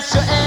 special.